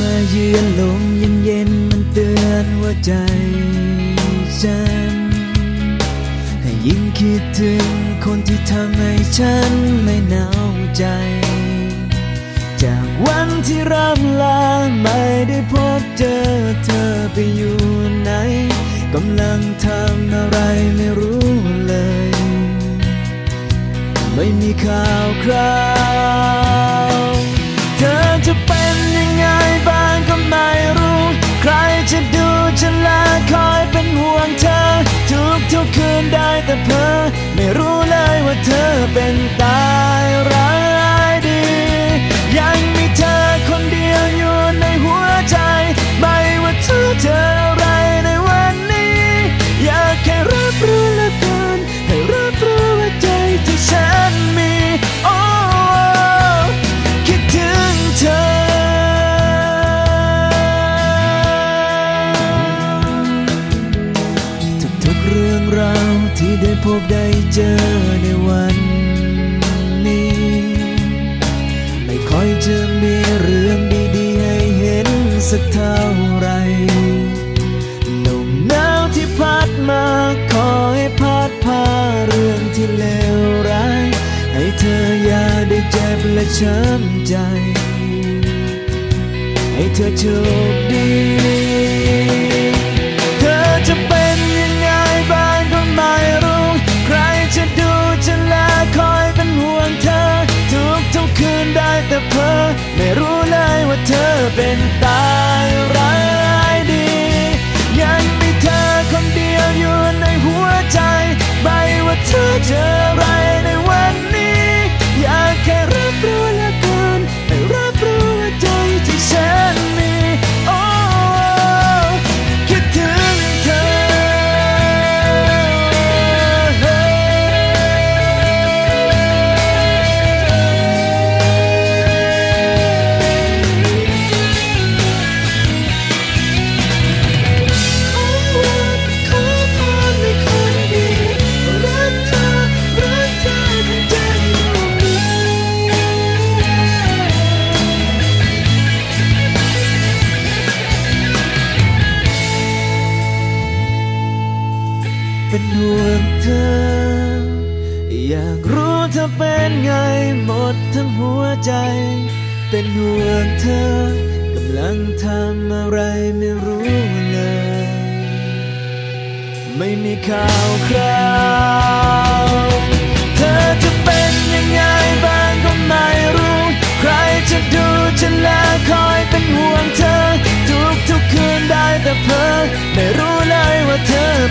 มาเยือนลมเย็นเย็นมันเตือนว่าใจฉัน ให้ยิ่งคิดถึงคนที่ทำให้ฉันไม่หนาวใจ จากวันที่ร่ำลาไม่ได้พบเจอเธอไปอยู่ไหนกำลังทำอะไรไม่รู้เลย ไม่มีข่าวคราว ได้พบได้เจอในวันนี้ ไม่ค่อยจะมีเรื่องดีๆให้เห็นสักเท่าไรลมหนาวที่พัดมาขอให้พัดพาเรื่องที่เลวร้าย ให้เธออย่าได้เจ็บและช้ำใจ ให้เธอโชคดี เป็นตายร้ายดี ยังมีเธอคนเดียวอยู่ในหัวใจไม่ว่าเธอเจอ เป็นห่วงเธอ อยากรู้เธอเป็นไงหมดทั้งหัวใจ เป็นห่วงเธอกำลังทำอะไรไม่รู้เลย ไม่มีข่าวคราว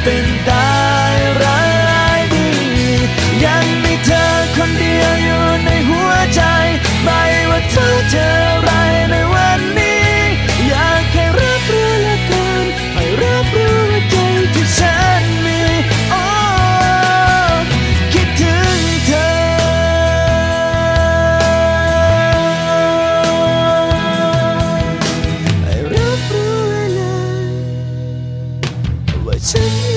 เป็นตายร้ายดี ยังมีเธอคนเดียวอยู่ในหัวใจ ไม่ว่าเธอเจออะไรในวันนี้ อยากแค่รับรู้และกันให้รับรู้ว่าใจที่ฉันมีโอ้คิดถึงเธอ ให้รับรู้ไว้เลยว่าฉัน